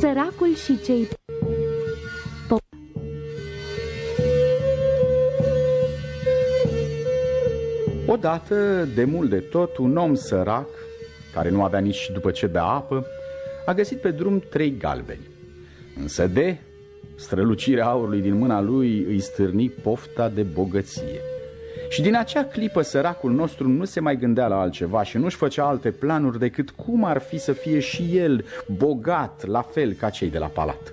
Săracul și cei... Odată, de mult de tot, un om sărac, care nu avea nici după ce bea apă, a găsit pe drum trei galbeni. Însă de strălucirea aurului din mâna lui îi stârni pofta de bogăție. Și din acea clipă săracul nostru nu se mai gândea la altceva și nu-și făcea alte planuri decât cum ar fi să fie și el bogat, la fel ca cei de la palat.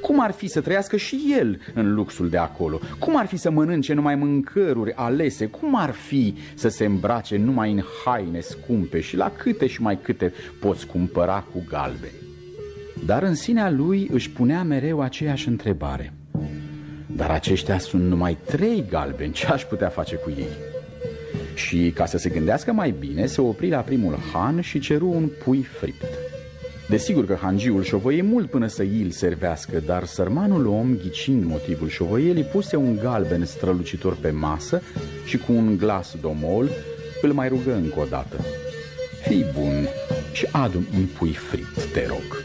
Cum ar fi să trăiască și el în luxul de acolo? Cum ar fi să mănânce numai mâncăruri alese? Cum ar fi să se îmbrace numai în haine scumpe și la câte și mai câte poți cumpăra cu galbe? Dar în sinea lui își punea mereu aceeași întrebare. Dar aceștia sunt numai trei galbeni, ce aș putea face cu ei? Și ca să se gândească mai bine, se opri la primul han și ceru un pui fript. Desigur că hangiul șovăie mult până să îl servească, dar sărmanul om, ghicind motivul șovăielii, puse un galben strălucitor pe masă și cu un glas domol îl mai rugă încă o dată. Fii bun și adu un pui fript, te rog.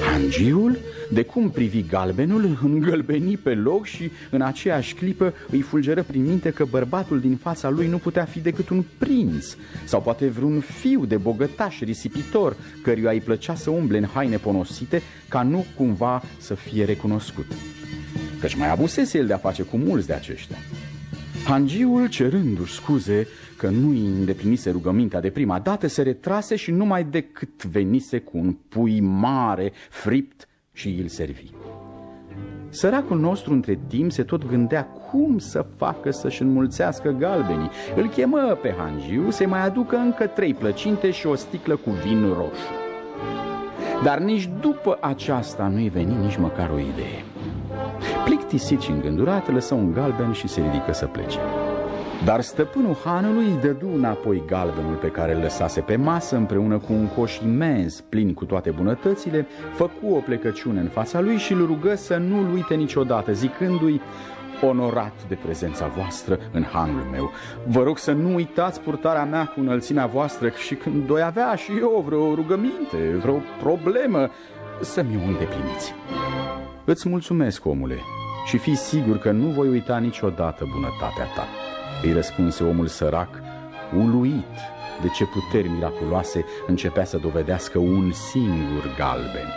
Hangiul, de cum privi galbenul, îngălbeni pe loc și în aceeași clipă îi fulgeră prin minte că bărbatul din fața lui nu putea fi decât un prinț sau poate vreun fiu de bogătaș risipitor căruia îi plăcea să umble în haine ponosite ca nu cumva să fie recunoscut. Căci mai abusese el de a face cu mulți de aceștia. Hangiul, cerându-și scuze că nu îi îndeplinise rugămintea de prima dată, se retrase și numai decât venise cu un pui mare, fript și îl servi. Săracul nostru între timp se tot gândea cum să facă să-și înmulțească galbenii. Îl chemă pe Hangiu să mai aducă încă trei plăcinte și o sticlă cu vin roșu. Dar nici după aceasta nu-i veni nici măcar o idee. Plictisit și îngândurat, lăsă un galben și se ridică să plece. Dar stăpânul hanului îi dădu înapoi galbenul pe care îl lăsase pe masă împreună cu un coș imens plin cu toate bunătățile, făcu o plecăciune în fața lui și îl rugă să nu-l uite niciodată, zicându-i onorat de prezența voastră în hanul meu. Vă rog să nu uitați purtarea mea cu înălțimea voastră și când doi avea și eu vreo rugăminte, vreo problemă, să mi-o îndepliniți. Îți mulțumesc, omule, și fii sigur că nu voi uita niciodată bunătatea ta. Îi răspunse omul sărac, uluit de ce puteri miraculoase începea să dovedească un singur galben.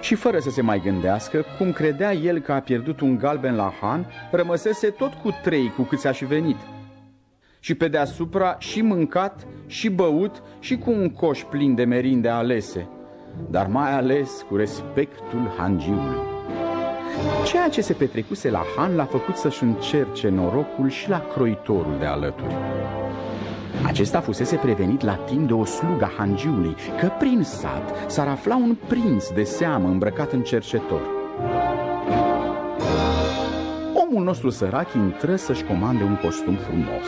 Și fără să se mai gândească, cum credea el că a pierdut un galben la Han, rămăsese tot cu trei cu câți a și venit. Și pe deasupra și mâncat, și băut, și cu un coș plin de merinde alese, dar mai ales cu respectul hangiului. Ceea ce se petrecuse la Han l-a făcut să-și încerce norocul și la croitorul de alături. Acesta fusese prevenit la timp de o slugă hangiului că prin sat s-ar afla un prinț de seamă îmbrăcat în cercetor. Omul nostru sărac intră să-și comande un costum frumos.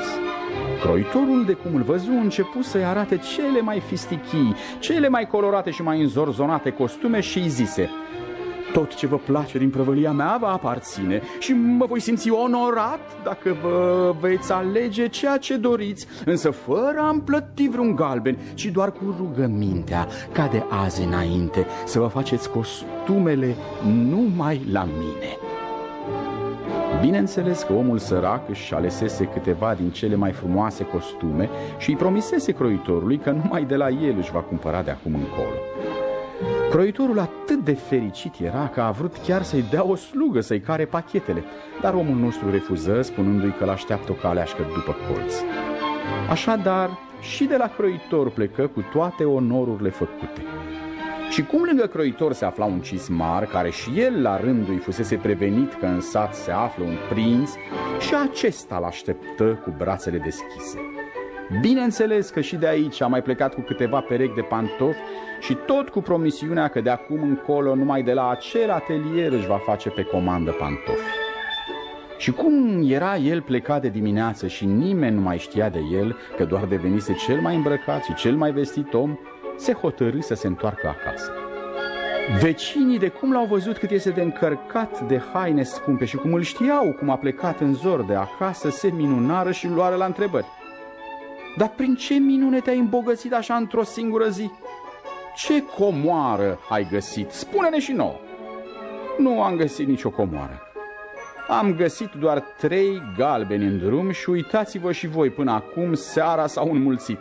Croitorul, de cum îl văzu, începu să-i arate cele mai fistichii, cele mai colorate și mai înzorzonate costume și îi zise – tot ce vă place din prăvălia mea va aparține și mă voi simți onorat dacă vă veți alege ceea ce doriți, însă fără a-mi plăti vreun galben, ci doar cu rugămintea, ca de azi înainte, să vă faceți costumele numai la mine. Bineînțeles că omul sărac își alesese câteva din cele mai frumoase costume și îi promisese croitorului că numai de la el își va cumpăra de acum încolo. Croitorul atât de fericit era că a vrut chiar să-i dea o slugă să-i care pachetele, dar omul nostru refuză, spunându-i că l-așteaptă o caleașcă după colț. Așadar, și de la croitor plecă cu toate onorurile făcute. Și cum lângă croitor se afla un cismar, care și el la rândul fusese prevenit că în sat se află un prinț, și acesta l-așteptă cu brațele deschise. Bineînțeles că și de aici a mai plecat cu câteva perechi de pantofi și tot cu promisiunea că de acum încolo numai de la acel atelier își va face pe comandă pantofi. Și cum era el plecat de dimineață și nimeni nu mai știa de el, că doar devenise cel mai îmbrăcat și cel mai vestit om, se hotărâ să se întoarcă acasă. Vecinii de cum l-au văzut cât este de încărcat de haine scumpe și cum îl știau cum a plecat în zor de acasă, se minunară și luară la întrebări. Dar prin ce minune te-ai îmbogățit așa într-o singură zi? Ce comoară ai găsit? Spune-ne și nouă. Nu am găsit nicio comoară. Am găsit doar trei galbeni în drum și uitați-vă și voi până acum seara s-au înmulțit.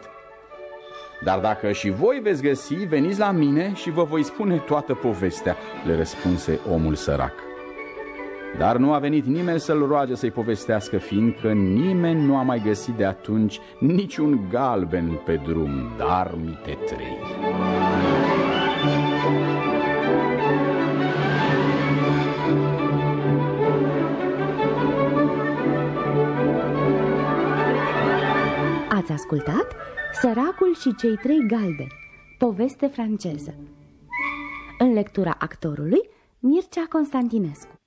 Dar dacă și voi veți găsi, veniți la mine și vă voi spune toată povestea, le răspunse omul sărac. Dar nu a venit nimeni să-l roage să-i povestească, fiindcă nimeni nu a mai găsit de atunci niciun galben pe drum, dar mite trei. Ați ascultat Săracul și cei trei galbeni, poveste franceză. În lectura actorului Mircea Constantinescu.